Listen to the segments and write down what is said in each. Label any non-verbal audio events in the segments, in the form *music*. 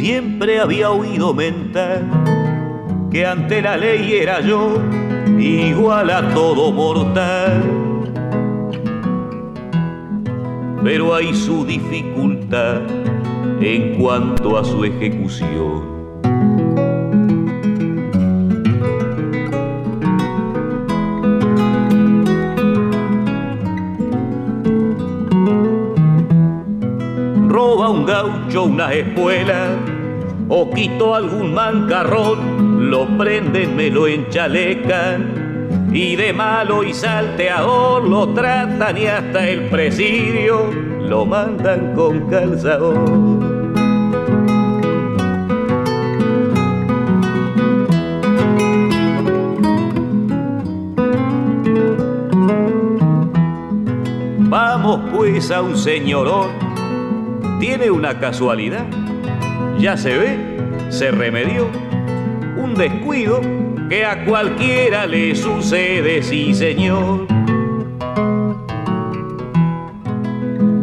Siempre había oído mentar que ante la ley era yo igual a todo mortal. Pero hay su dificultad en cuanto a su ejecución. Roba un gaucho una espuela o quito algún mancarrón, lo prenden, me lo enchalecan. Y de malo y salteador lo tratan y hasta el presidio lo mandan con calzador. Vamos pues a un señorón, tiene una casualidad, ya se ve, se remedió, un descuido que a cualquiera le sucede, sí señor.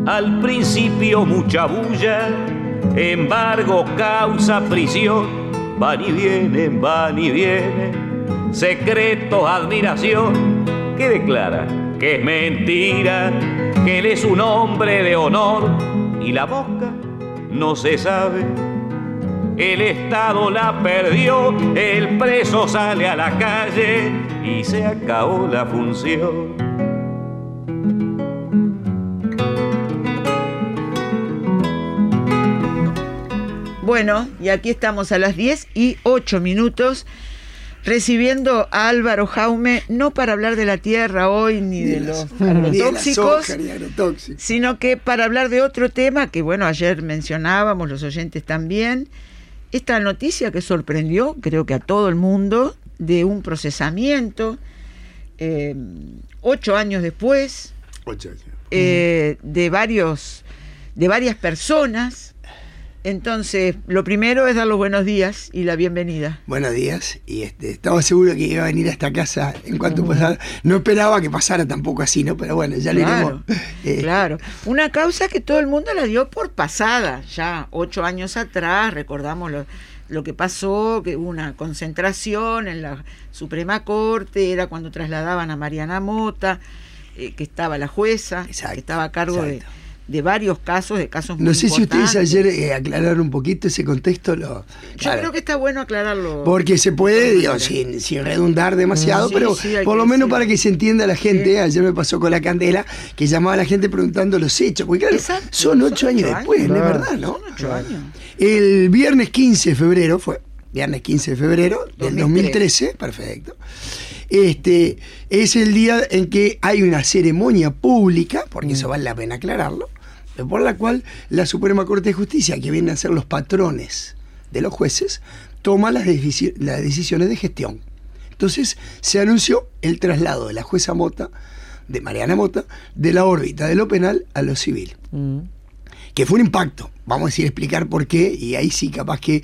Al principio mucha bulla, embargo causa prisión, van y vienen, van y vienen, secretos, admiración, que declara que es mentira, que él es un hombre de honor y la boca no se sabe. El Estado la perdió, el preso sale a la calle y se acabó la función. Bueno, y aquí estamos a las 10 y 8 minutos recibiendo a Álvaro Jaume, no para hablar de la tierra hoy ni de los agrotóxicos, sino que para hablar de otro tema que, bueno, ayer mencionábamos, los oyentes también, esta noticia que sorprendió, creo que a todo el mundo, de un procesamiento, eh, ocho años después, eh, de varios, de varias personas entonces, lo primero es dar los buenos días y la bienvenida. Buenos días, y este, estaba seguro que iba a venir a esta casa en cuanto pasara. No esperaba que pasara tampoco así, ¿no? Pero bueno, ya lo iremos. Eh. Claro, una causa que todo el mundo la dio por pasada, ya ocho años atrás, recordamos lo, que pasó, que hubo una concentración en la Suprema Corte, era cuando trasladaban a Mariana Mota, eh, que estaba la jueza, que estaba a cargo de de varios casos, de casos muy No sé si ustedes ayer eh, aclararon un poquito ese contexto. Lo, Yo creo que está bueno aclararlo. Porque se puede, digo, sin, redundar demasiado, pero por lo menos para que se entienda la gente. Ayer me pasó con la candela, que llamaba a la gente preguntando los hechos. Porque claro, son ocho, años, después, de verdad, ¿no? Son ocho años. El viernes 15 de febrero, fue viernes 15 de febrero del 2013, perfecto. Este es el día en que hay una ceremonia pública, porque eso mm. vale la pena aclararlo, por la cual la Suprema Corte de Justicia, que viene a ser los patrones de los jueces, toma las, decisiones de gestión. Entonces se anunció el traslado de la jueza Mota, de Mariana Mota, de la órbita de lo penal a lo civil. Mm. Que fue un impacto, vamos a decir, explicar por qué, y ahí sí capaz que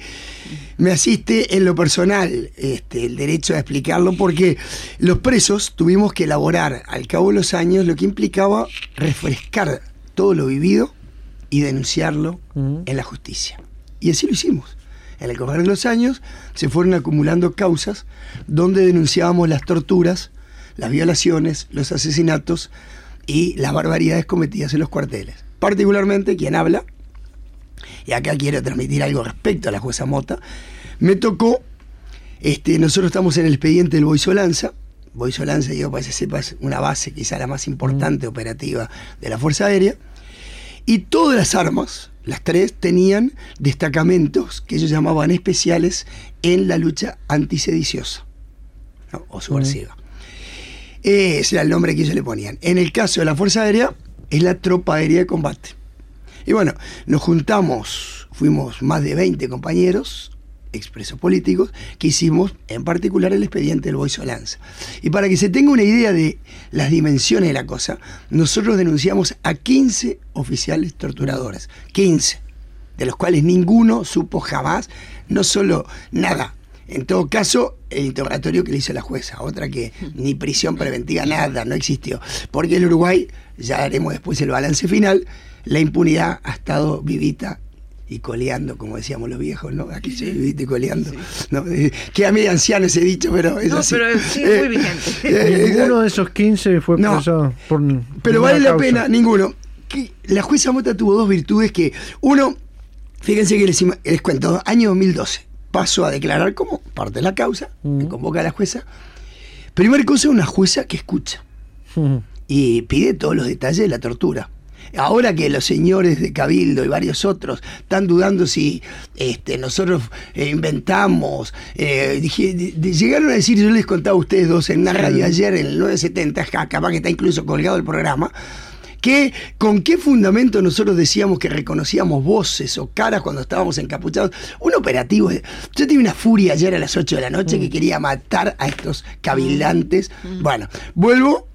me asiste en lo personal este, el derecho a explicarlo, porque los presos tuvimos que elaborar al cabo de los años lo que implicaba refrescar todo lo vivido y denunciarlo en la justicia. Y así lo hicimos. En el correr de los años se fueron acumulando causas donde denunciábamos las torturas, las violaciones, los asesinatos y las barbaridades cometidas en los cuarteles. Particularmente quien habla, y acá quiero transmitir algo respecto a la jueza Mota, me tocó, este, nosotros estamos en el expediente del Boisolanza, Boisolanza, digo, para que sepas, una base quizá la más importante operativa de la Fuerza Aérea, y todas las armas, las tres, tenían destacamentos que ellos llamaban especiales en la lucha antisediciosa o subversiva. Ese era el nombre que ellos le ponían. En el caso de la Fuerza Aérea, es la Tropa Aérea de Combate. Y bueno, nos juntamos, fuimos más de 20 compañeros, expresos políticos que hicimos en particular el expediente del Boiso Lanza. Y para que se tenga una idea de las dimensiones de la cosa, nosotros denunciamos a 15 oficiales torturadores, 15, de los cuales ninguno supo jamás, no solo nada, en todo caso, el interrogatorio que le hizo la jueza, otra que ni prisión preventiva, nada, no existió. Porque el Uruguay, ya haremos después el balance final, la impunidad ha estado vivita y coleando, como decíamos los viejos, ¿no? Aquí se viviste coleando. ¿no? Eh, queda medio anciano ese dicho, pero es no, pero sí, muy *laughs* eh, vigente. ninguno de esos 15 fue procesado por Pero vale la pena, ninguno. la jueza Mota tuvo dos virtudes que, uno, fíjense que les, les cuento, año 2012, pasó a declarar como parte de la causa, me convoca a la jueza. Primera cosa, una jueza que escucha *laughs* y pide todos los detalles de la tortura. Ahora que los señores de Cabildo y varios otros están dudando si este, nosotros eh, inventamos, eh, llegaron a decir, yo les contaba a ustedes dos en una radio ayer, en el 970, capaz que está incluso colgado el programa, que con qué fundamento nosotros decíamos que reconocíamos voces o caras cuando estábamos encapuchados. Un operativo. Yo tuve una furia ayer a las 8 de la noche que mm. quería matar a estos cabildantes. Mm. Bueno, vuelvo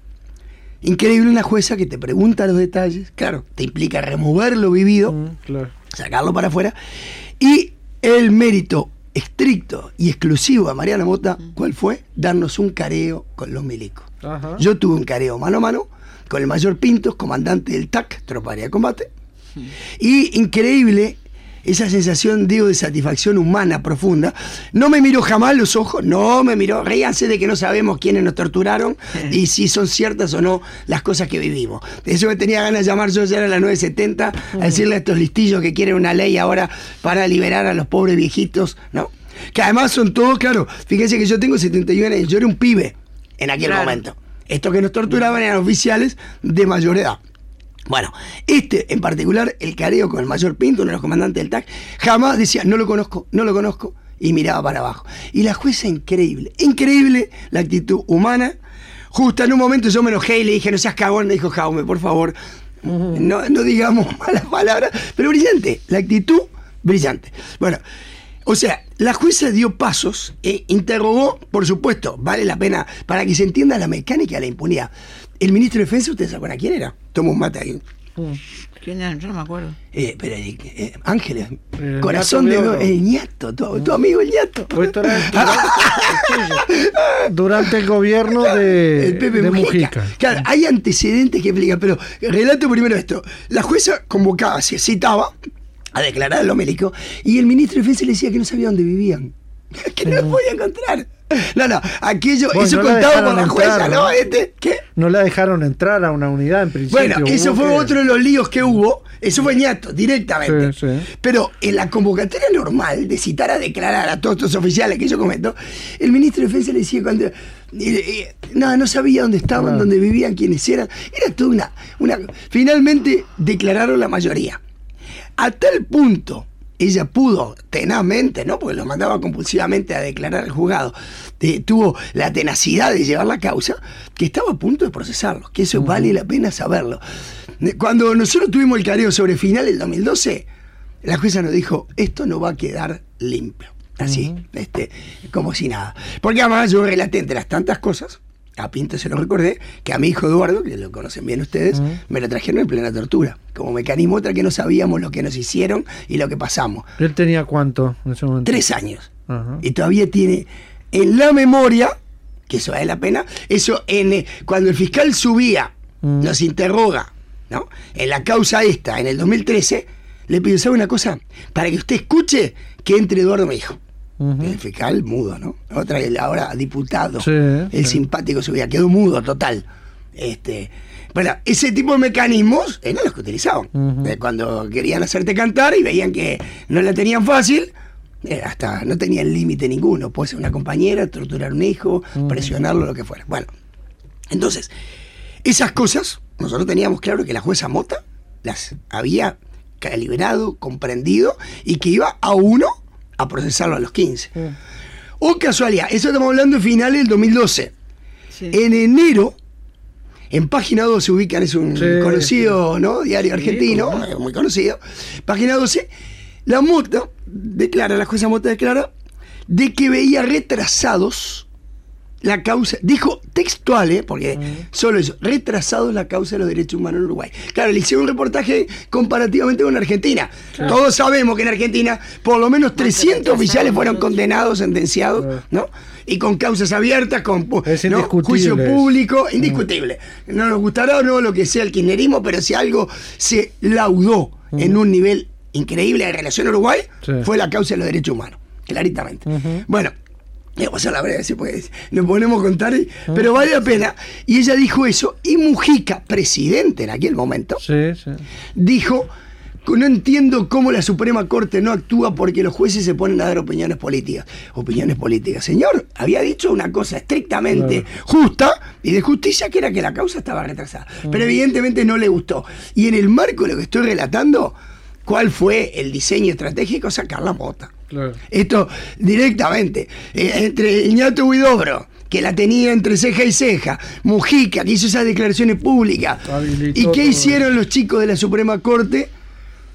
Increíble una jueza que te pregunta los detalles, claro, te implica remover lo vivido, mm, sacarlo para afuera, y el mérito estricto y exclusivo a Mariana Mota, mm. ¿cuál fue? Darnos un careo con los milicos. Yo tuve un careo mano a mano con el mayor Pintos, comandante del TAC, Tropa de Combate, mm. y increíble esa sensación, digo, de satisfacción humana profunda. No me miró jamás los ojos, no me miró, ríanse de que no sabemos quiénes nos torturaron *laughs* y si son ciertas o no las cosas que vivimos. De eso me tenía ganas de llamar yo ya a las 9.70 a decirle a estos listillos que quieren una ley ahora para liberar a los pobres viejitos, ¿no? Que además son todos, claro, fíjense que yo tengo 71 años, yo era un pibe en aquel momento. Estos que nos torturaban eran oficiales de mayor edad. Bueno, este en particular, el careo con el mayor Pinto, uno de los comandantes del TAC, jamás decía, no lo conozco, no lo conozco, y miraba para abajo. Y la jueza, increíble, increíble la actitud humana. Justo en un momento yo me enojé y le dije, no seas cagón, me dijo Jaume, por favor, no, digamos *laughs* malas palabras, pero brillante, la actitud brillante. Bueno, o sea, la jueza dio pasos e interrogó, por supuesto, vale la pena para que se entienda la mecánica de la impunidad. El ministro de Defensa, ¿ustedes saben a quién era? Mate ahí. Mm. ¿Quién era? Yo no me acuerdo. Eh, pero, eh, eh Ángeles, corazón de, el ñato, tu, amigo el ñato. *laughs* *laughs* Durante el gobierno de, de Mujica. Claro, hay antecedentes que explican, pero relato primero esto. La jueza convocaba, se citaba a declarar al médico y el ministro de Defensa le decía que no sabía dónde vivían, *laughs* que no los podía encontrar. No, no, aquello, eso contado por la jueza, ¿no? Este, ¿Qué? No la dejaron entrar a una unidad en principio. Bueno, eso fue otro de los líos que hubo. Eso fue ñato, directamente. Pero en la convocatoria normal de citar a declarar a todos estos oficiales que yo comento, el ministro de Defensa le decía cuando. Nada, no sabía dónde estaban, dónde vivían, quiénes eran. Era toda una, una. Finalmente declararon la mayoría. A tal punto ella pudo tenazmente, ¿no? Porque lo mandaba compulsivamente a declarar al juzgado, tuvo la tenacidad de llevar la causa, que estaba a punto de procesarlo, que eso vale la pena saberlo. Cuando nosotros tuvimos el careo sobre final del 2012, la jueza nos dijo, esto no va a quedar limpio. Así, este, como si nada. Porque además yo relaté entre las tantas cosas, a Pinto se lo recordé, que a mi hijo Eduardo, que lo conocen bien ustedes, me lo trajeron en plena tortura. Como mecanismo otra que no sabíamos lo que nos hicieron y lo que pasamos. ¿Él tenía cuánto en ese momento? Tres años. Y todavía tiene en la memoria, que eso vale la pena, eso en eh, cuando el fiscal subía, nos interroga, ¿no? En la causa esta, en el 2013, le pidió, ¿sabe una cosa? Para que usted escuche que entre Eduardo me dijo. El fiscal mudo, ¿no? Otra, el ahora diputado, el simpático subía, quedó mudo total. Este, bueno, ese tipo de mecanismos eran los que utilizaban. Eh, cuando querían hacerte cantar y veían que no la tenían fácil, eh, hasta no tenían límite ninguno. Puede ser una compañera, torturar a un hijo, presionarlo, lo que fuera. Bueno, entonces, esas cosas, nosotros teníamos claro que la jueza Mota las había calibrado, comprendido y que iba a uno a procesarlo a los 15. O casualidad, eso estamos hablando de finales del 2012. En enero, en página 12 ubican, es un conocido ¿no? diario argentino, muy conocido. Página 12, la Mota declara, la jueza Mota declara, de que veía retrasados la causa, dijo textual, ¿eh? porque solo eso, retrasado la causa de los derechos humanos en Uruguay. Claro, le hicieron un reportaje comparativamente con Argentina. Todos sabemos que en Argentina por lo menos 300 oficiales fueron condenados, sentenciados, ¿no? Y con causas abiertas, con juicio público, indiscutible. No nos gustará o no lo que sea el kirchnerismo, pero si algo se laudó en un nivel increíble de relación a Uruguay fue la causa de los derechos humanos, claritamente. Bueno, Vamos a la breve, pues, nos ponemos a contar, pero vale la pena. Y ella dijo eso, y Mujica, presidente en aquel momento, dijo no entiendo cómo la Suprema Corte no actúa porque los jueces se ponen a dar opiniones políticas. Opiniones políticas. Señor, había dicho una cosa estrictamente justa y de justicia que era que la causa estaba retrasada. Pero evidentemente no le gustó. Y en el marco de lo que estoy relatando, ¿cuál fue el diseño estratégico? Sacar la mota. Esto directamente. Eh, entre Iñato Huidobro que la tenía entre ceja y ceja, Mujica, que hizo esas declaraciones públicas. ¿Y qué hicieron los chicos de la Suprema Corte?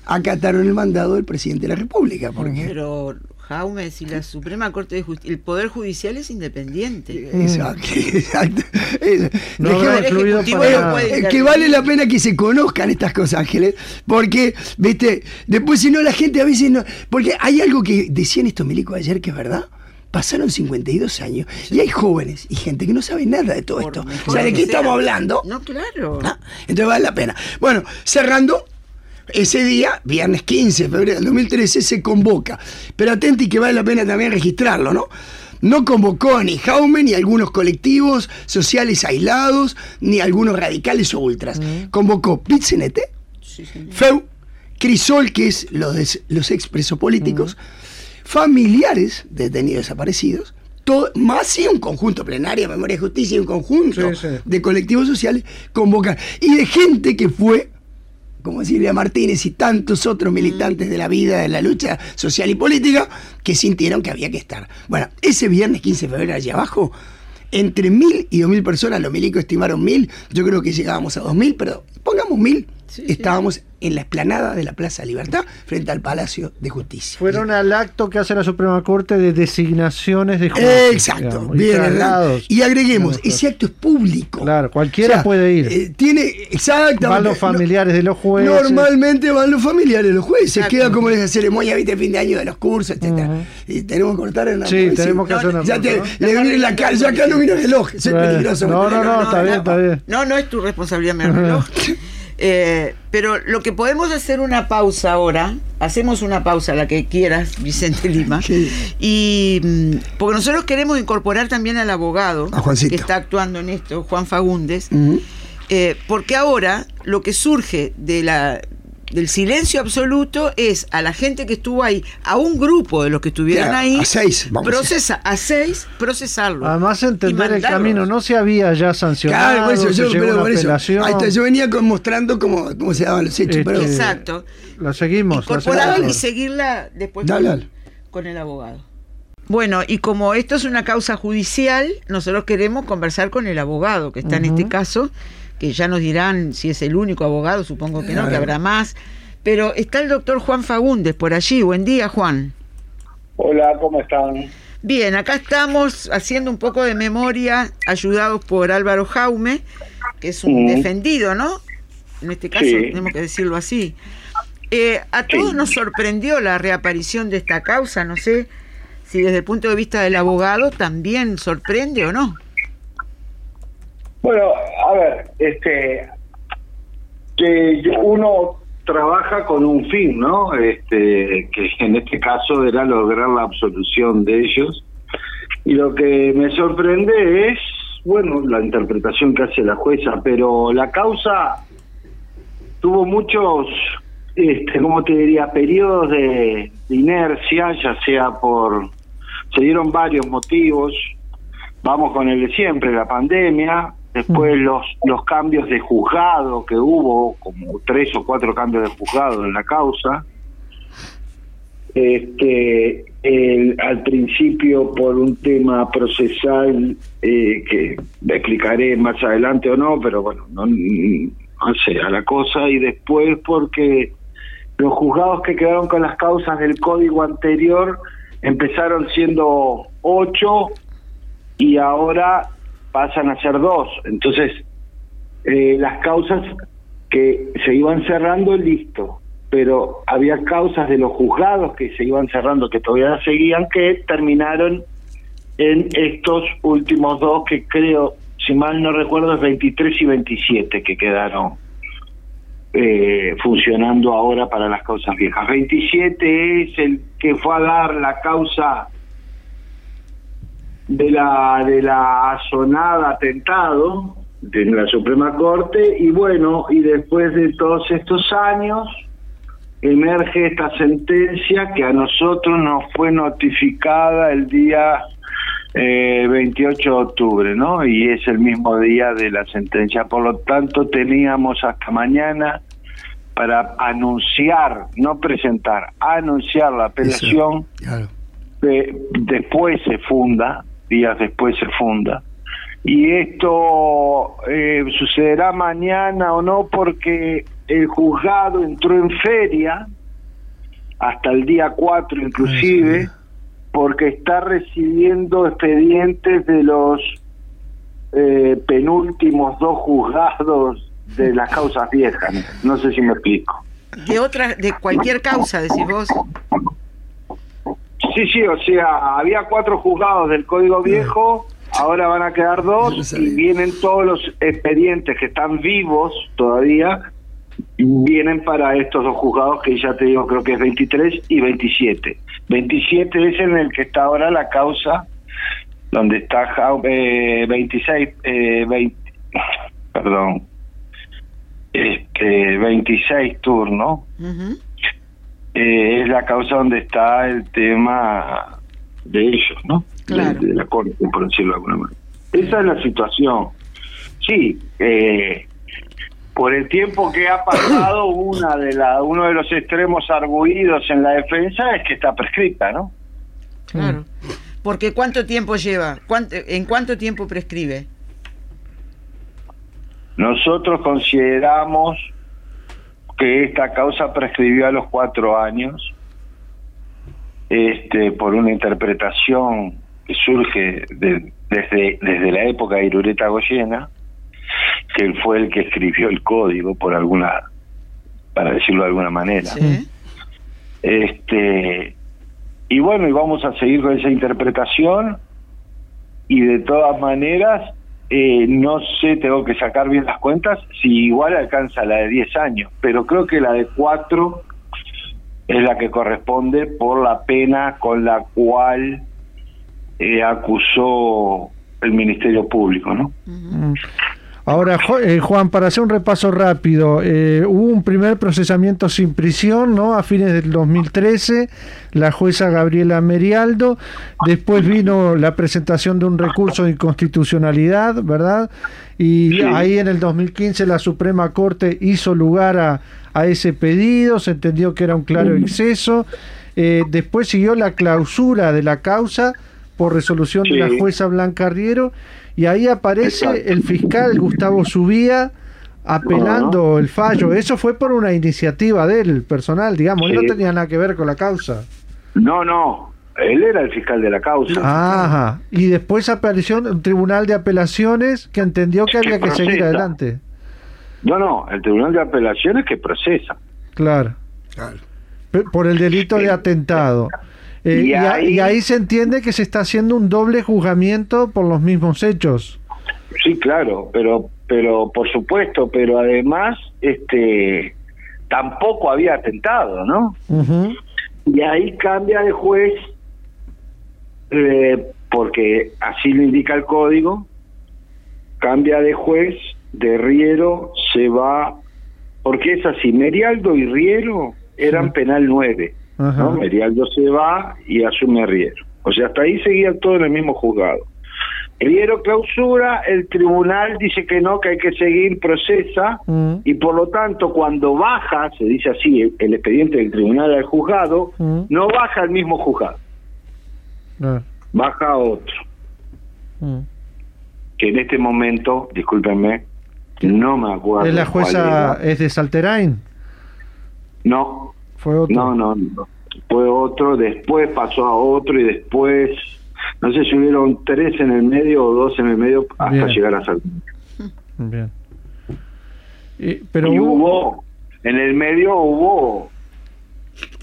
acataron el mandado del presidente de la República. Porque... Pero, Jaume, si la Suprema Corte de Justicia, el Poder Judicial es independiente. Exacto, exacto. que vale la pena que se conozcan estas cosas, Ángeles, porque, viste, después si no la gente a veces no... Porque hay algo que decían estos milicos ayer que es verdad pasaron 52 años y hay jóvenes y gente que no sabe nada de todo esto. O sea, ¿de qué estamos hablando? No, claro. Entonces vale la pena. Bueno, cerrando, ese día, viernes 15 de febrero del 2013, se convoca. Pero atenti que vale la pena también registrarlo, ¿no? No convocó ni Jaume ni algunos colectivos sociales aislados, ni algunos radicales o ultras. Mm. Convocó Pitzenete, FEU, Crisol, que es los, los expresos políticos, mm. familiares de detenidos desaparecidos, todo, más y un conjunto plenario, Memoria y Justicia y un conjunto de colectivos sociales convocan. Y de gente que fue como Silvia Martínez y tantos otros mm. militantes de la vida, de la lucha social y política, que sintieron que había que estar. Bueno, ese viernes 15 de febrero allá abajo, entre mil y dos mil personas, los milicos estimaron mil, yo creo que llegábamos a dos mil, pero pongamos mil, estábamos en la explanada de la Plaza Libertad, frente al Palacio de Justicia. Fueron al acto que hace la Suprema Corte de designaciones de jueces. Exacto, bien, y, agreguemos, ese acto es público. Claro, cualquiera puede ir. Eh, tiene, exactamente. Van los familiares de los jueces. Normalmente van los familiares de los jueces. Queda como esa ceremonia, viste, fin de año de los cursos, etcétera. Y tenemos que cortar en la Sí, tenemos que hacer una. Ya te, le viene la cara, ya acá no vino el reloj, es peligroso. No, no, no, está bien, está bien. No, no es tu responsabilidad mi reloj. *laughs* Eh, pero lo que podemos hacer una pausa ahora, hacemos una pausa, la que quieras, *laughs* Vicente Lima, y mm, porque nosotros queremos incorporar también al abogado que está actuando en esto, Juan Fagundes, eh, porque ahora lo que surge de la del silencio absoluto es a la gente que estuvo ahí, a un grupo de los que estuvieron ahí, a seis, procesa, a seis, procesarlo. Además entender el camino, no se había ya sancionado. Claro, yo, pero yo venía mostrando cómo, cómo se daban los hechos. pero, este, Exacto. La seguimos. Incorporarlo y seguirla después con, el abogado. Bueno, y como esto es una causa judicial, nosotros queremos conversar con el abogado que está en este caso que ya nos dirán si es el único abogado, supongo que no, que habrá más. Pero está el doctor Juan Fagundes por allí. Buen día, Juan. Hola, ¿cómo están? Bien, acá estamos haciendo un poco de memoria, ayudados por Álvaro Jaume, que es un defendido, ¿no? En este caso tenemos que decirlo así. Eh, a todos nos sorprendió la reaparición de esta causa, no sé si desde el punto de vista del abogado también sorprende o no. Bueno, a ver, este, que uno trabaja con un fin, ¿no? Este, que en este caso era lograr la absolución de ellos. Y lo que me sorprende es, bueno, la interpretación que hace la jueza, pero la causa tuvo muchos, este, ¿cómo te diría?, periodos de, de inercia, ya sea por, se dieron varios motivos, vamos con el de siempre, la pandemia, Después los, los cambios de juzgado que hubo, como tres o cuatro cambios de juzgado en la causa. Este, al principio por un tema procesal eh, que explicaré más adelante o no, pero bueno, no, no sé, a la cosa, y después porque los juzgados que quedaron con las causas del código anterior empezaron siendo ocho y ahora pasan a ser dos. Entonces, eh, las causas que se iban cerrando, listo. Pero había causas de los juzgados que se iban cerrando, que todavía seguían, que terminaron en estos últimos dos, que creo, si mal no recuerdo, es 23 y 27 que quedaron eh, funcionando ahora para las causas viejas. 27 es el que fue a dar la causa de la de la asonada atentado de la Suprema Corte y bueno, y después de todos estos años emerge esta sentencia que a nosotros nos fue notificada el día 28 eh, de octubre, ¿no? Y es el mismo día de la sentencia. Por lo tanto, teníamos hasta mañana para anunciar, no presentar, anunciar la apelación. después se funda, días después se funda. Y esto eh, sucederá mañana o no porque el juzgado entró en feria hasta el día 4 inclusive porque está recibiendo expedientes de los eh, penúltimos dos juzgados de las causas viejas. No sé si me explico. De otra, de cualquier causa, decís vos. Sí, sí, o sea, había cuatro juzgados del Código Viejo, ahora van a quedar dos y vienen todos los expedientes que están vivos todavía vienen para estos dos juzgados que ya te digo, creo que es 23 y 27. 27 es en el que está ahora la causa, donde está eh, 26, eh, perdón, este 26 turno. Eh, es la causa donde está el tema de ellos, ¿no? De, la corte, por decirlo de alguna manera. Esa es la situación. Sí, eh, por el tiempo que ha pasado, *coughs* una de la, uno de los extremos arguidos en la defensa es que está prescrita, ¿no? Claro. Porque ¿cuánto tiempo lleva? ¿En cuánto tiempo prescribe? Nosotros consideramos que esta causa prescribió a los cuatro años este, por una interpretación que surge desde, desde la época de Irureta Goyena, que él fue el que escribió el código por alguna, para decirlo de alguna manera. Este, y bueno, y vamos a seguir con esa interpretación y de todas maneras, eh, no sé, tengo que sacar bien las cuentas, si igual alcanza la de 10 años, pero creo que la de 4 es la que corresponde por la pena con la cual eh, acusó el Ministerio Público, ¿no? Ahora, eh, Juan, para hacer un repaso rápido, eh, hubo un primer procesamiento sin prisión, ¿no? A fines del 2013, la jueza Gabriela Merialdo, después vino la presentación de un recurso de inconstitucionalidad, ¿verdad? Y ahí en el 2015 la Suprema Corte hizo lugar a, ese pedido, se entendió que era un claro exceso. Eh, después siguió la clausura de la causa por resolución de la jueza Blanca Riero y ahí aparece el fiscal Gustavo Subía apelando el fallo. Eso fue por una iniciativa del personal, digamos, no tenía nada que ver con la causa. No, no, él era el fiscal de la causa. Ajá. Y después apareció un tribunal de apelaciones que entendió que, había que seguir adelante. No, no, el tribunal de apelaciones que procesa. Claro. claro. Por el delito de atentado. Eh, y, ahí, se entiende que se está haciendo un doble juzgamiento por los mismos hechos. Sí, claro, pero pero por supuesto, pero además este tampoco había atentado, ¿no? Y ahí cambia de juez eh, porque así lo indica el código, cambia de juez, de Riero se va, porque es así, Merialdo y Riero eran penal 9 ¿no? Merialdo se va y asume Riero. O sea, hasta ahí seguía todo en el mismo juzgado. Riero clausura, el tribunal dice que no, que hay que seguir, procesa, mm. y por lo tanto cuando baja, se dice así, el, expediente del tribunal al juzgado, mm. no baja el mismo juzgado, ah. baja otro. Mm. Que en este momento, discúlpenme, no me acuerdo. ¿Es la jueza es de Salterain? No, no, no, Fue otro, después pasó a otro y después, no sé si hubieron tres en el medio o dos en el medio hasta llegar a Salto. *laughs* Bien. Y, pero hubo, en el medio hubo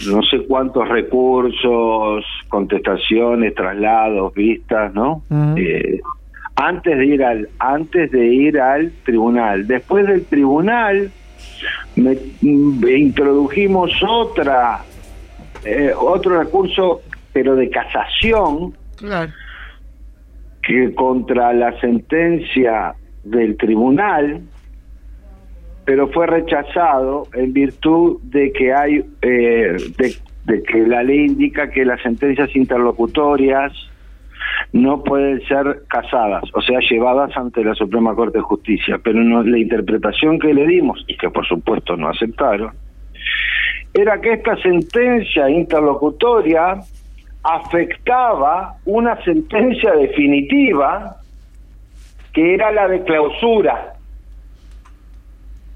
no sé cuántos recursos, contestaciones, traslados, vistas, ¿no? Eh, antes de ir al antes de ir al tribunal. Después del tribunal introdujimos otra, eh, otro recurso, pero de casación, que contra la sentencia del tribunal, pero fue rechazado en virtud de que hay eh, de que la ley indica que las sentencias interlocutorias no pueden ser casadas, o sea, llevadas ante la Suprema Corte de Justicia. Pero no, la interpretación que le dimos, y que por supuesto no aceptaron, era que esta sentencia interlocutoria afectaba una sentencia definitiva que era la de clausura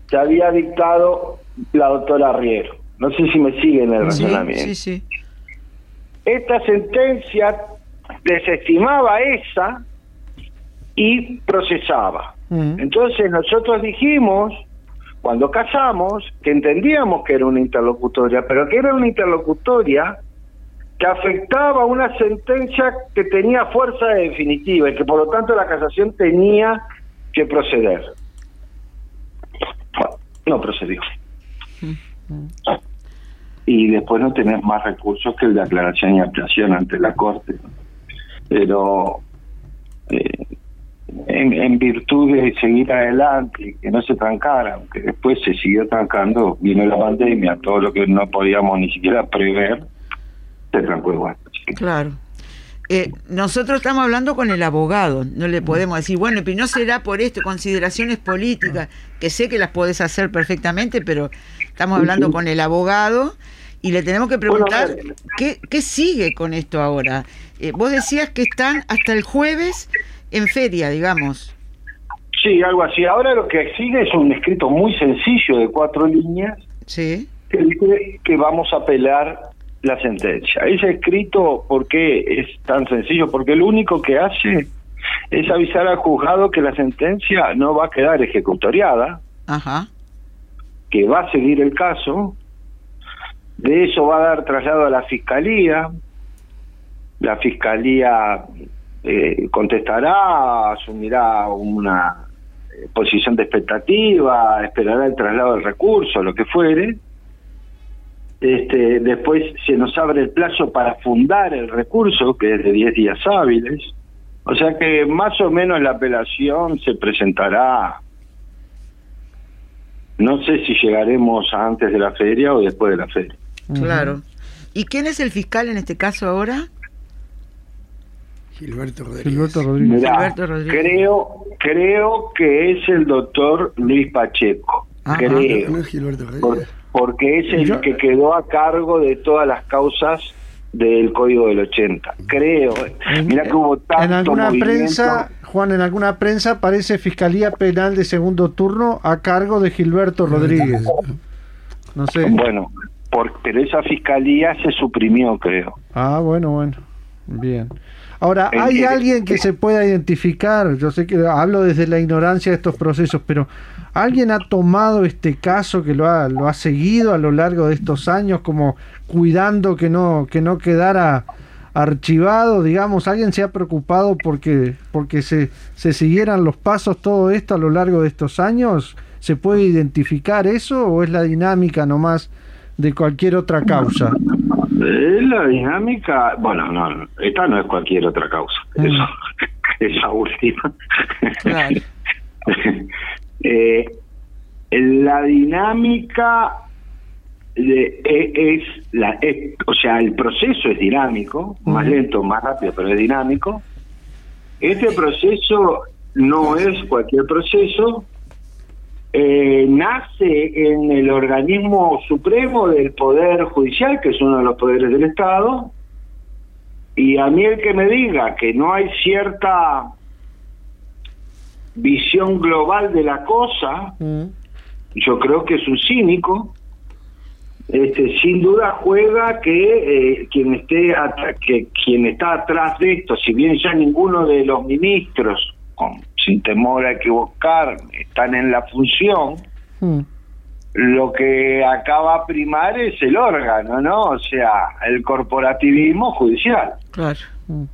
que había dictado la doctora Riero. No sé si me siguen el razonamiento. Sí, sí, Esta sentencia desestimaba esa y procesaba. Mm. Entonces nosotros dijimos, cuando casamos, que entendíamos que era una interlocutoria, pero que era una interlocutoria que afectaba una sentencia que tenía fuerza definitiva y que por lo tanto la casación tenía que proceder. no procedió. Mm. Y después no tenés más recursos que el de aclaración y ampliación ante la Corte pero eh, en, virtud de seguir adelante que no se trancara, aunque después se siguió trancando, vino la pandemia, todo lo que no podíamos ni siquiera prever, se trancó igual. Claro. Eh, nosotros estamos hablando con el abogado, no le podemos decir, bueno, pero no será por esto, consideraciones políticas, que sé que las podés hacer perfectamente, pero estamos hablando con el abogado y le tenemos que preguntar ¿qué, qué sigue con esto ahora. Eh, vos decías que están hasta el jueves en feria, digamos. Sí, algo así. Ahora lo que sigue es un escrito muy sencillo de cuatro líneas sí. que dice que vamos a apelar la sentencia. Ese escrito, ¿por qué es tan sencillo? Porque lo único que hace es avisar al juzgado que la sentencia no va a quedar ejecutoriada, Ajá. que va a seguir el caso, de eso va a dar traslado a la fiscalía, la fiscalía eh, contestará, asumirá una eh, posición de expectativa, esperará el traslado del recurso, lo que fuere. Este, después se nos abre el plazo para fundar el recurso, que es de 10 días hábiles. O sea que más o menos la apelación se presentará, no sé si llegaremos antes de la feria o después de la feria. Claro. ¿Y quién es el fiscal en este caso ahora? Gilberto Rodríguez. Creo, creo que es el doctor Luis Pacheco. creo. porque es el que quedó a cargo de todas las causas del Código del 80. Creo. Mira que hubo tanto En alguna prensa, Juan, en alguna prensa aparece Fiscalía Penal de segundo turno a cargo de Gilberto Rodríguez. No sé. Bueno, pero esa fiscalía se suprimió, creo. Ah, bueno, bueno. Bien. Ahora, ¿hay alguien que se pueda identificar? Yo sé que hablo desde la ignorancia de estos procesos, pero ¿alguien ha tomado este caso que lo ha, lo ha seguido a lo largo de estos años como cuidando que no, que no quedara archivado, digamos, alguien se ha preocupado porque, porque se, se siguieran los pasos, todo esto a lo largo de estos años? ¿Se puede identificar eso o es la dinámica nomás de cualquier otra causa? La dinámica, bueno, no, esta no es cualquier otra causa, mm. eso, esa última. *laughs* eh, la dinámica de, e, es, la, o sea, el proceso es dinámico, más lento, más rápido, pero es dinámico. Este proceso no es cualquier proceso, eh, nace en el organismo supremo del Poder Judicial, que es uno de los poderes del Estado, y a mí el que me diga que no hay cierta visión global de la cosa, mm. yo creo que es un cínico, este, sin duda juega que eh, quien esté que quien está atrás de esto, si bien ya ninguno de los ministros con sin temor a equivocar, están en la función, hmm. lo que acaba a primar es el órgano, ¿no? O sea, el corporativismo judicial. Claro. Hmm.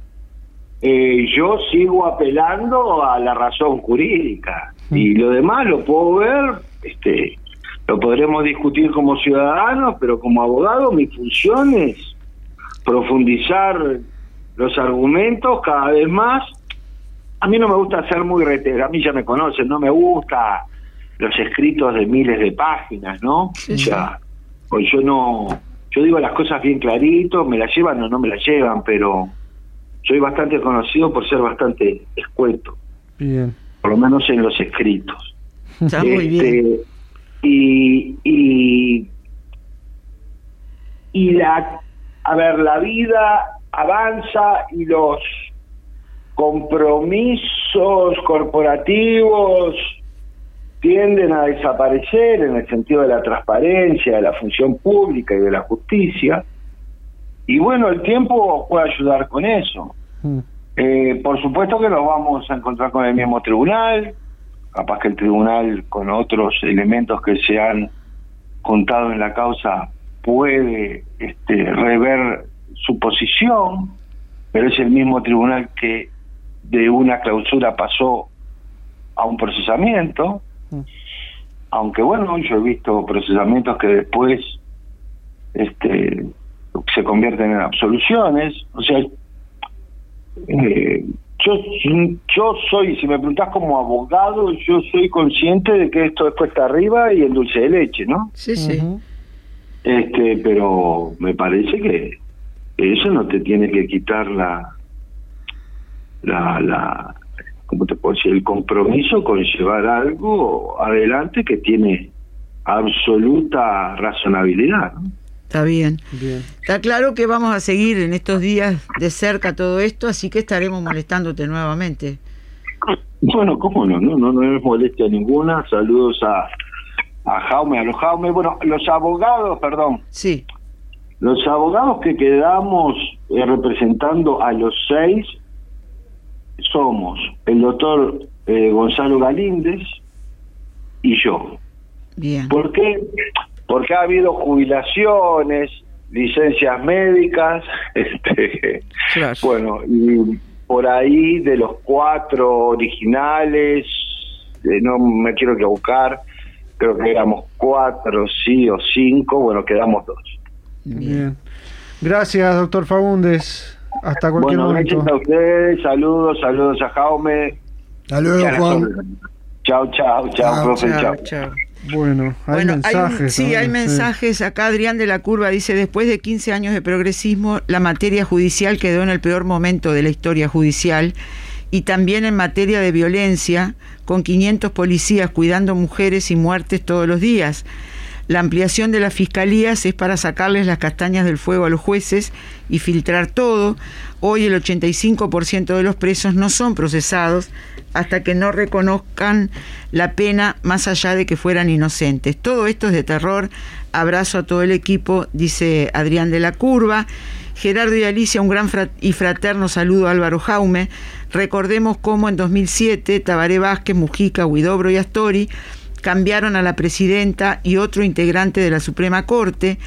Eh, yo sigo apelando a la razón jurídica hmm. y lo demás lo puedo ver este lo podremos discutir como ciudadanos, pero como abogado mi función es profundizar los argumentos cada vez más. A mí no me gusta ser muy retero, a mí ya me conocen, no me gusta los escritos de miles de páginas, ¿no? o sea, pues yo no, yo digo las cosas bien clarito, me las llevan o no me las llevan, pero soy bastante conocido por ser bastante escueto. Bien. Por lo menos en los escritos. Está muy bien. Este, y, y, y la, a ver, la vida avanza y los compromisos corporativos tienden a desaparecer en el sentido de la transparencia, de la función pública y de la justicia. Y bueno, el tiempo puede ayudar con eso. Mm. Eh, por supuesto que nos vamos a encontrar con el mismo tribunal, capaz que el tribunal con otros elementos que se han juntado en la causa puede este, rever su posición, pero es el mismo tribunal que de una clausura pasó a un procesamiento, mm. aunque bueno, yo he visto procesamientos que después este, se convierten en absoluciones, o sea, eh, yo, yo soy, si me preguntás como abogado, yo soy consciente de que esto es cuesta arriba y el dulce de leche, ¿no? Sí, sí. Este, pero me parece que eso no te tiene que quitar la, la, la, ¿cómo te puedo decir? El compromiso con llevar algo adelante que tiene absoluta razonabilidad, ¿no? Está bien. Está claro que vamos a seguir en estos días de cerca todo esto, así que estaremos molestándote nuevamente. Bueno, cómo no, no, no, no es molestia ninguna. Saludos a, a Jaume, a los Jaume. Bueno, los abogados, perdón. Sí. Los abogados que quedamos eh, representando a los seis somos el doctor eh, Gonzalo Galíndez y yo. Bien. ¿Por qué? porque ha habido jubilaciones, licencias médicas, *laughs* este, bueno, y por ahí de los cuatro originales, eh, no me quiero equivocar, creo que éramos cuatro, sí o cinco, bueno, quedamos dos. Bien. Gracias, doctor Fagundes. Hasta cualquier bueno, momento. A ustedes, saludos, saludos a Jaume. Saludos, Juan. Chao, chao, chao, profe, chao. Bueno, hay mensajes. sí, hay mensajes. Acá Adrián de la Curva dice, después de 15 años de progresismo, la materia judicial quedó en el peor momento de la historia judicial y también en materia de violencia, con 500 policías cuidando mujeres y muertes todos los días. La ampliación de las fiscalías es para sacarles las castañas del fuego a los jueces y filtrar todo. Hoy el 85% de los presos no son procesados hasta que no reconozcan la pena más allá de que fueran inocentes. Todo esto es de terror. Abrazo a todo el equipo, dice Adrián de la Curva. Gerardo y Alicia, un gran y fraterno saludo a Álvaro Jaume. Recordemos cómo en 2007 Tabaré Vázquez, Mujica, Huidobro y Astori cambiaron a la presidenta y otro integrante de la Suprema Corte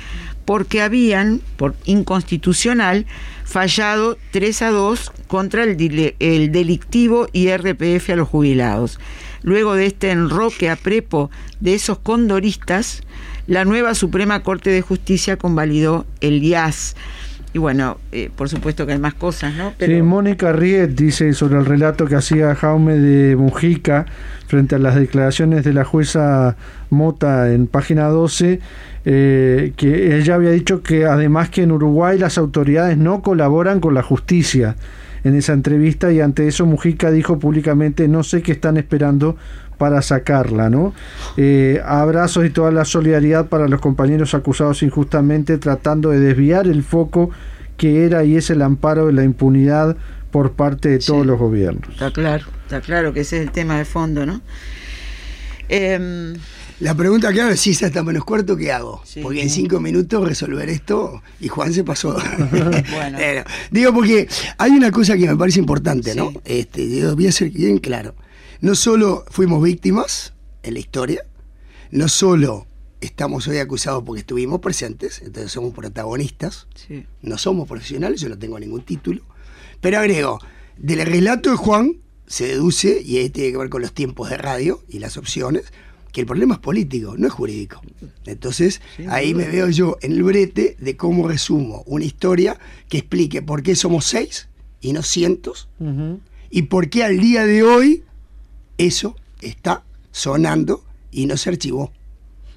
porque habían, por inconstitucional, fallado 3 a 2 contra el, el delictivo IRPF a los jubilados. Luego de este enroque a prepo de esos condoristas, la nueva Suprema Corte de Justicia convalidó el IAS. Y bueno, eh, por supuesto que hay más cosas, ¿no? Sí, Mónica Riet dice sobre el relato que hacía Jaume de Mujica frente a las declaraciones de la jueza Mota en página 12, eh, que ella había dicho que además que en Uruguay las autoridades no colaboran con la justicia en esa entrevista y ante eso Mujica dijo públicamente no sé qué están esperando para sacarla, ¿no? Eh, abrazos y toda la solidaridad para los compañeros acusados injustamente tratando de desviar el foco que era y es el amparo de la impunidad por parte de todos los gobiernos. Está claro, está claro que ese es el tema de fondo, ¿no? Em, la pregunta que hago es si es hasta menos cuarto, ¿qué hago? Porque en cinco minutos resolver esto y Juan se pasó. *laughs* bueno. digo, porque hay una cosa que me parece importante, ¿no? Este, digo, voy a ser bien claro. No solo fuimos víctimas en la historia, no solo estamos hoy acusados porque estuvimos presentes, entonces somos protagonistas, no somos profesionales, yo no tengo ningún título, pero agrego, del relato de Juan se deduce, y ahí tiene que ver con los tiempos de radio y las opciones, que el problema es político, no es jurídico. Entonces, ahí me veo yo en el brete de cómo resumo una historia que explique por qué somos seis y no cientos, y por qué al día de hoy eso está sonando y no se archivó.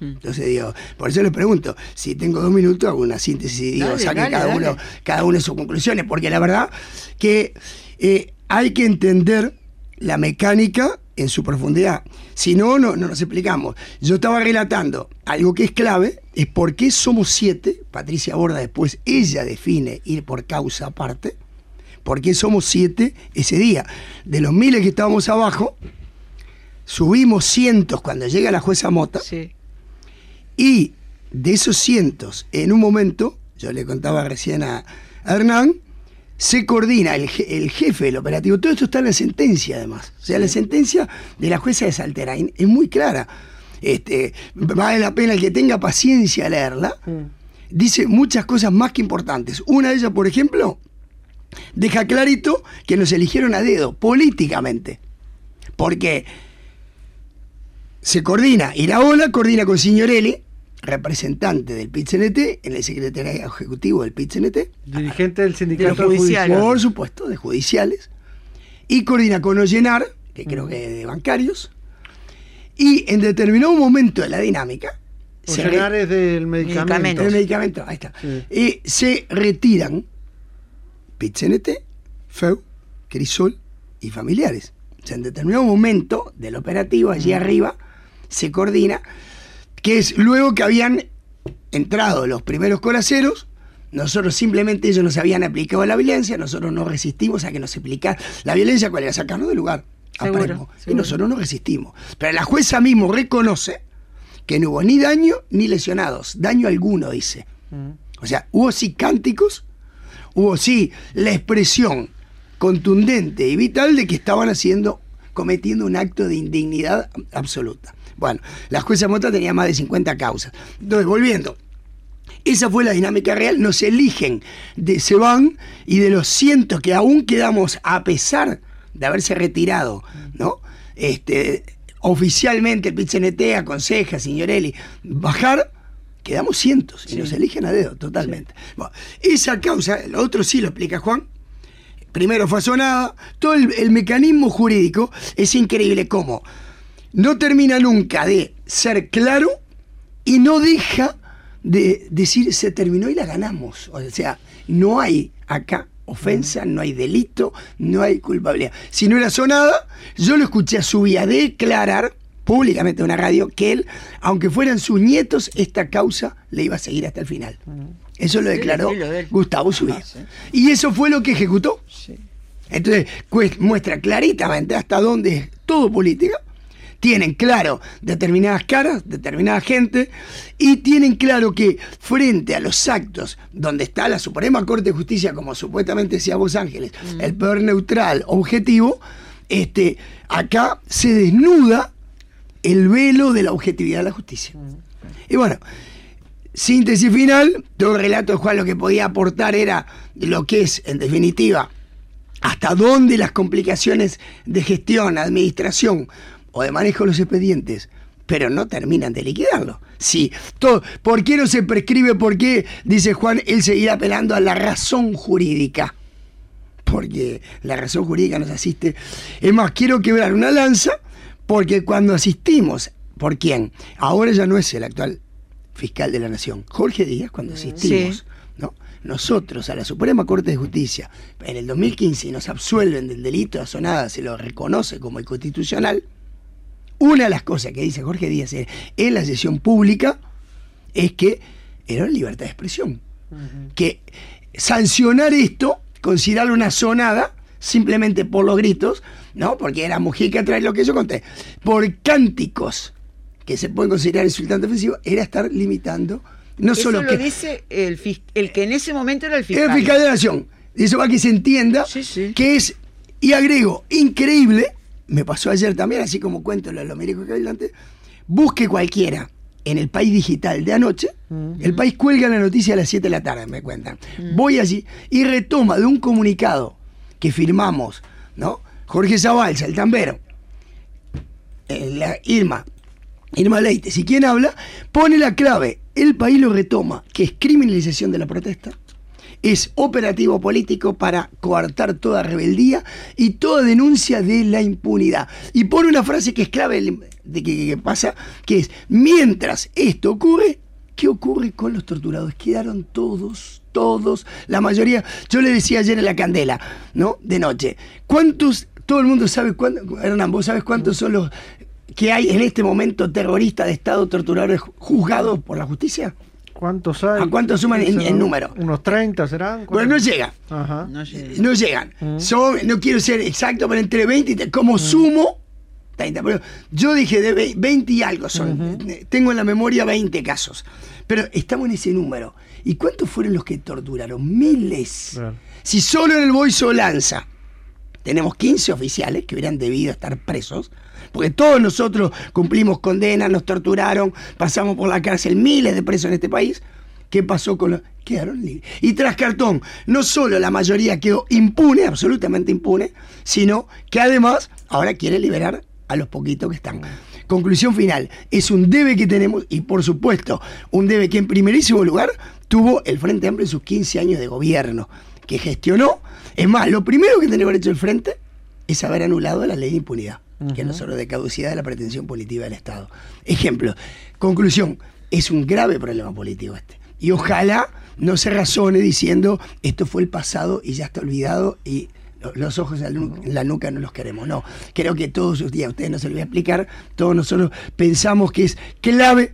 Entonces digo, por eso les pregunto, si tengo dos minutos hago una síntesis y digo, saque cada uno, cada uno sus conclusiones, porque la verdad que eh, hay que entender la mecánica en su profundidad. Si no, no, no nos explicamos. Yo estaba relatando algo que es clave, es por qué somos siete, Patricia Borda después, ella define ir por causa aparte, por qué somos siete ese día. De los miles que estábamos abajo, subimos cientos cuando llega la jueza Mota, y de esos cientos, en un momento, yo le contaba recién a Hernán, se coordina el, jefe del operativo. Todo esto está en la sentencia, además. O sea, la sentencia de la jueza de Salterain es muy clara. Este, vale la pena el que tenga paciencia a leerla. Mm. Dice muchas cosas más que importantes. Una de ellas, por ejemplo, deja clarito que nos eligieron a dedo, políticamente. Porque se coordina, Iraola coordina con Signorelli, representante del PIT-CNT en el secretario ejecutivo del PIT-CNT. Dirigente del sindicato judicial. Por supuesto, de judiciales. Y coordina con Ollenar, que creo que de bancarios. Y en determinado momento de la dinámica. Ollenar es del medicamento. Del medicamento, ahí está. Y se retiran PIT-CNT, FEU, Crisol y familiares. O sea, en determinado momento del operativo, allí arriba, se coordina que es luego que habían entrado los primeros coraceros, nosotros simplemente ellos nos habían aplicado la violencia, nosotros no resistimos a que nos aplicara la violencia, cuál era sacarnos del lugar. Y nosotros no resistimos. Pero la jueza mismo reconoce que no hubo ni daño ni lesionados, daño alguno, dice. Mm. O sea, hubo sí cánticos, hubo sí la expresión contundente y vital de que estaban haciendo, cometiendo un acto de indignidad absoluta. Bueno, la jueza Mota tenía más de 50 causas. Entonces, volviendo. Esa fue la dinámica real. Nos eligen de se van y de los cientos que aún quedamos a pesar de haberse retirado, ¿no? Este, oficialmente el PCNT aconseja, Signorelli, bajar, quedamos cientos y nos eligen a dedo totalmente. esa causa, lo otro sí lo explica Juan. Primero fue sonada, todo el, el mecanismo jurídico es increíble cómo no termina nunca de ser claro y no deja de decir se terminó y la ganamos. O sea, no hay acá ofensa, no hay delito, no hay culpabilidad. Si no era sonada, yo lo escuché a su vía declarar públicamente en una radio que él, aunque fueran sus nietos, esta causa le iba a seguir hasta el final. Eso lo declaró Gustavo Subía. Ah, y eso fue lo que ejecutó. Entonces, muestra claritamente hasta dónde es todo política tienen claro determinadas caras, determinada gente, y tienen claro que frente a los actos donde está la Suprema Corte de Justicia, como supuestamente decía Vos Ángeles, mm. el poder neutral, objetivo, este, acá se desnuda el velo de la objetividad de la justicia. Mm. Y bueno, síntesis final, todo el relato de Juan lo que podía aportar era lo que es, en definitiva, hasta dónde las complicaciones de gestión, administración, o de manejo de los expedientes, pero no terminan de liquidarlo. Sí, todo, ¿por qué no se prescribe? ¿Por qué, dice Juan, él seguirá apelando a la razón jurídica? Porque la razón jurídica nos asiste. Es más, quiero quebrar una lanza porque cuando asistimos, ¿por quién? Ahora ya no es el actual fiscal de la Nación. Jorge Díaz, cuando asistimos, ¿no? Nosotros a la Suprema Corte de Justicia en el 2015 nos absuelven del delito de asonada, se lo reconoce como inconstitucional una de las cosas que dice Jorge Díaz en la sesión pública es que era una libertad de expresión. Que sancionar esto, considerarlo una sonada, simplemente por los gritos, ¿no? Porque era Mujica trae lo que yo conté, por cánticos que se pueden considerar insultante ofensivo, era estar limitando no Eso solo lo dice el, el que en ese momento era el fiscal. El fiscal de la Nación. Y eso para que se entienda que es, y agrego, increíble me pasó ayer también, así como cuento lo, lo que hay adelante, busque cualquiera en el país digital de anoche, el país cuelga la noticia a las 7 de la tarde, me cuentan. Voy allí y retoma de un comunicado que firmamos, ¿no? Jorge Zabalza, el tambero, eh, la Irma, Irma Leite, si quien habla, pone la clave, el país lo retoma, que es criminalización de la protesta, es operativo político para coartar toda rebeldía y toda denuncia de la impunidad. Y pone una frase que es clave de que, pasa, que es, mientras esto ocurre, ¿qué ocurre con los torturados? Quedaron todos, todos, la mayoría, yo le decía ayer en la candela, ¿no? De noche, ¿cuántos, todo el mundo sabe cuántos, Hernán, vos sabes cuántos son los que hay en este momento terroristas de Estado torturadores juzgados por la justicia? ¿Cuántos hay? ¿A cuántos suman en, número? ¿Unos 30 serán? Bueno, no llegan. No, llegan. Mm. Son, no quiero ser exacto, pero entre 20 y como mm. sumo, 30. Pero yo dije de 20 y algo son. Tengo en la memoria 20 casos. Pero estamos en ese número. ¿Y cuántos fueron los que torturaron? Miles. Si solo en el Boiso Lanza tenemos 15 oficiales que hubieran debido estar presos, porque todos nosotros cumplimos condenas, nos torturaron, pasamos por la cárcel miles de presos en este país. ¿Qué pasó con los.? Quedaron libres. Y tras cartón, no solo la mayoría quedó impune, absolutamente impune, sino que además ahora quiere liberar a los poquitos que están. Conclusión final, es un debe que tenemos y por supuesto un debe que en primerísimo lugar tuvo el Frente Amplio en sus 15 años de gobierno, que gestionó. Es más, lo primero que haber hecho el Frente es haber anulado la ley de impunidad que no solo de caducidad de la pretensión política del Estado. Ejemplo, conclusión, es un grave problema político este. Y ojalá no se razone diciendo esto fue el pasado y ya está olvidado y los ojos en la nuca no los queremos. No, creo que todos los días, a ustedes no se lo voy a explicar, todos nosotros pensamos que es clave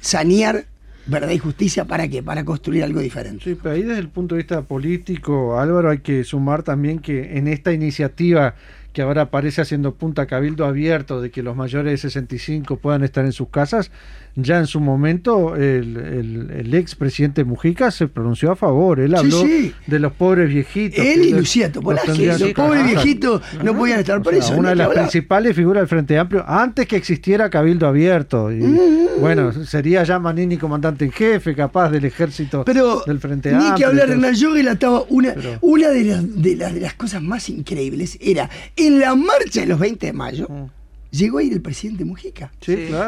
sanear verdad y justicia para qué? Para construir algo diferente. Sí, pero ahí desde el punto de vista político, Álvaro, hay que sumar también que en esta iniciativa que ahora aparece haciendo punta cabildo abierto de que los mayores de 65 puedan estar en sus casas, ya en su momento el, el, el ex presidente Mujica se pronunció a favor, él habló de los pobres viejitos. Él y Lucía Topolaje, los pobres viejitos no podían estar presos. una de las principales figuras del Frente Amplio, antes que existiera cabildo abierto. Y, mm. Bueno, sería ya Manini comandante en jefe, capaz del ejército del Frente Amplio. Ni que hablar, Hernán, yo relataba una, una de, las, de, las, de las cosas más increíbles, era en la marcha de los 20 de mayo, mm. Llegó a ir el presidente Mujica.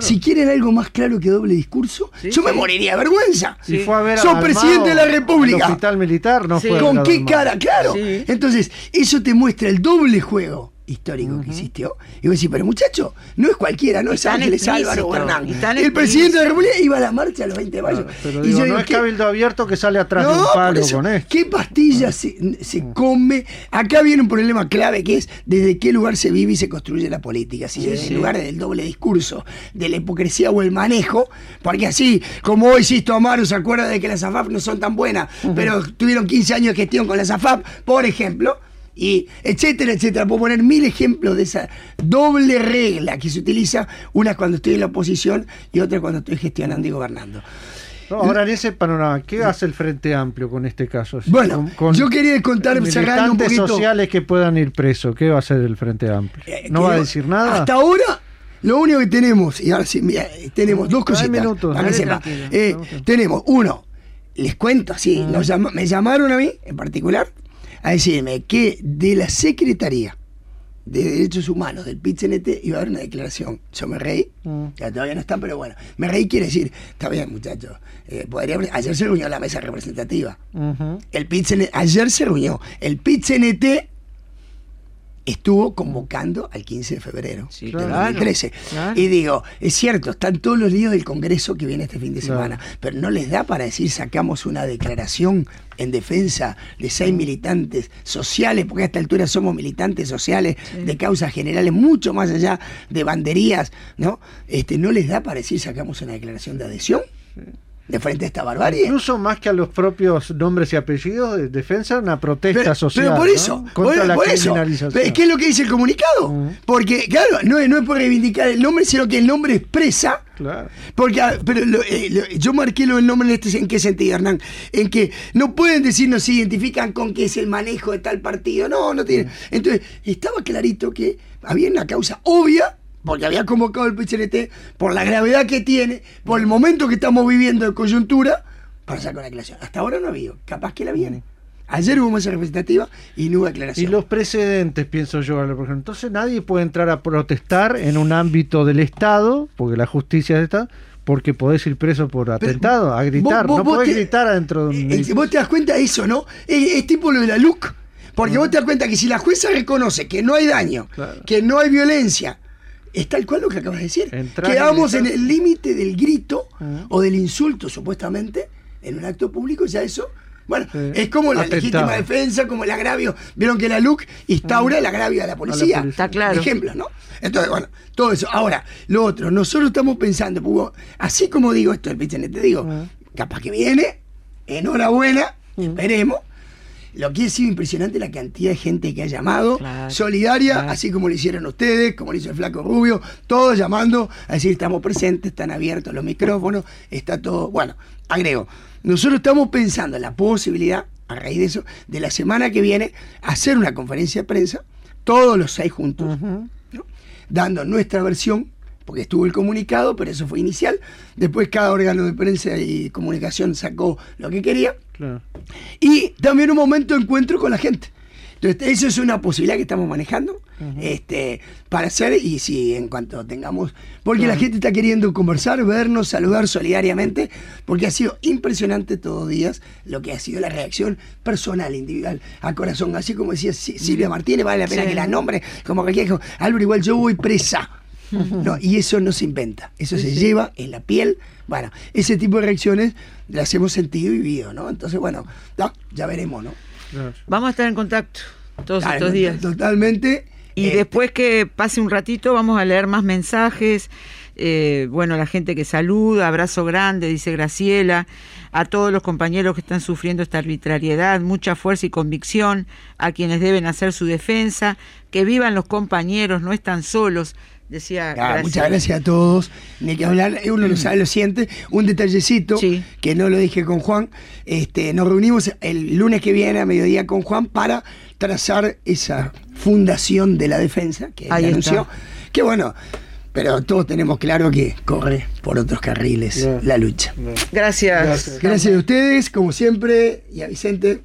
Si quieren algo más claro que doble discurso, yo me moriría de vergüenza. Si fue a ver Sos presidente de la República. hospital militar no fue ¿Con qué cara? Claro. Entonces, eso te muestra el doble juego histórico que existió. Y vos decís, pero muchacho, no es cualquiera, no es Ángeles Álvaro Hernán. El presidente de la República iba a la marcha a los 20 de mayo. y yo no es cabildo abierto que sale atrás de un palo con esto. ¿Qué pastillas se, come? Acá viene un problema clave que es desde qué lugar se vive y se construye la política. Si es el lugar del doble discurso, de la hipocresía o el manejo, porque así, como hoy Sisto Amaro se acuerda de que las AFAP no son tan buenas, pero tuvieron 15 años de gestión con las AFAP, por ejemplo, y etcétera, etcétera. Puedo poner mil ejemplos de esa doble regla que se utiliza, una cuando estoy en la oposición y otra cuando estoy gestionando y gobernando. ahora en ese panorama, ¿qué hace el Frente Amplio con este caso? Bueno, yo quería contar cerrando un poquito. sociales que puedan ir presos, ¿qué va a hacer el Frente Amplio? Eh, ¿No va a decir nada? Hasta ahora lo único que tenemos, y ahora sí, tenemos dos cositas. Minutos, eh, tenemos, uno, les cuento así, ah. me llamaron a mí en particular, a decirme que de la Secretaría de Derechos Humanos del PIT-CNT iba a haber una declaración. Yo me reí, mm. ya todavía no está, pero bueno, me reí quiere decir, está bien muchachos, eh, ayer se reunió la mesa representativa. El PIT ayer se reunió. El PIT-CNT estuvo convocando al 15 de febrero de 2013. Y digo, es cierto, están todos los líos del Congreso que viene este fin de semana, pero no les da para decir sacamos una declaración en defensa de seis militantes sociales, porque a esta altura somos militantes sociales de causas generales, mucho más allá de banderías, ¿no? Este, ¿No les da para decir sacamos una declaración de adhesión? De frente a esta barbarie. Incluso más que a los propios nombres y apellidos de defensa, una protesta social. Pero por eso, contra la criminalización. ¿Qué es lo que dice el comunicado? Porque, claro, no es, no es por reivindicar el nombre, sino que el nombre expresa. Claro. Porque, ah, pero eh, yo marqué lo del nombre en, este, en qué sentido, Hernán. En que no pueden decirnos si identifican con que es el manejo de tal partido. No, no tiene. Entonces, estaba clarito que había una causa obvia porque había convocado el PCNT por la gravedad que tiene, por el momento que estamos viviendo de coyuntura, para sacar una declaración. Hasta ahora no ha habido, capaz que la viene. Ayer hubo mesa representativa y no hubo aclaración. Y los precedentes, pienso yo, por ejemplo. Entonces nadie puede entrar a protestar en un ámbito del Estado, porque la justicia está porque podés ir preso por atentado, a gritar. no podés gritar adentro de un... Eh, vos te das cuenta de eso, ¿no? Es, tipo lo de la LUC. Porque vos te das cuenta que si la jueza reconoce que no hay daño, que no hay violencia, es tal cual lo que acabas de decir. Quedamos en el límite del grito o del insulto, supuestamente, en un acto público, ya eso bueno, es como la legítima defensa, como el agravio. Vieron que la LUC instaura el agravio a la policía. Está claro. Ejemplo, ¿no? Entonces, bueno, todo eso. Ahora, lo otro, nosotros estamos pensando, así como digo esto del te digo, capaz que viene, enhorabuena, esperemos. Lo que ha sido impresionante la cantidad de gente que ha llamado, solidaria, así como lo hicieron ustedes, como lo hizo el Flaco Rubio, todos llamando a decir estamos presentes, están abiertos los micrófonos, está todo. Bueno, agrego, nosotros estamos pensando en la posibilidad, a raíz de eso, de la semana que viene, hacer una conferencia de prensa, todos los seis juntos, dando nuestra versión, porque estuvo el comunicado, pero eso fue inicial. Después cada órgano de prensa y comunicación sacó lo que quería. Y también un momento de encuentro con la gente. Entonces, eso es una posibilidad que estamos manejando este, para hacer, y si en cuanto tengamos, porque la gente está queriendo conversar, vernos, saludar solidariamente, porque ha sido impresionante todos días lo que ha sido la reacción personal, individual, a corazón. Así como decía Silvia Martínez, vale la pena que la nombre, como cualquier dijo, Álvaro, igual yo voy presa. No, y eso no se inventa, eso se lleva en la piel. Bueno, ese tipo de reacciones las hemos sentido y vivido, ¿no? Entonces, bueno, ya veremos, ¿no? Vamos a estar en contacto todos estos días. Totalmente. Y eh, después que pase un ratito vamos a leer más mensajes. Eh, bueno, la gente que saluda, abrazo grande, dice Graciela, a todos los compañeros que están sufriendo esta arbitrariedad, mucha fuerza y convicción, a quienes deben hacer su defensa, que vivan los compañeros, no están solos, Decía, ah, muchas gracias a todos. Ni que hablar, uno lo sabe, lo siente. Un detallecito que no lo dije con Juan. Este, nos reunimos el lunes que viene a mediodía con Juan para trazar esa fundación de la defensa que anunció. Que bueno, pero todos tenemos claro que corre por otros carriles la lucha. Gracias. Gracias a ustedes, como siempre, y a Vicente.